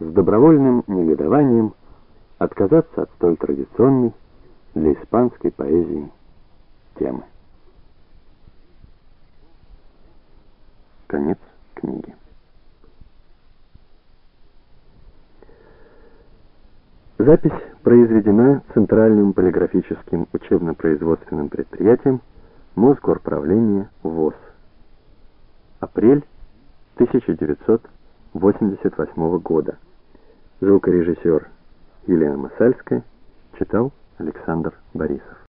с добровольным негодованием отказаться от столь традиционной для испанской поэзии темы. Конец книги. Запись произведена Центральным полиграфическим учебно-производственным предприятием Мосгорправления ВОЗ. Апрель 1988 года. Звукорежиссер Елена Масальская читал Александр Борисов.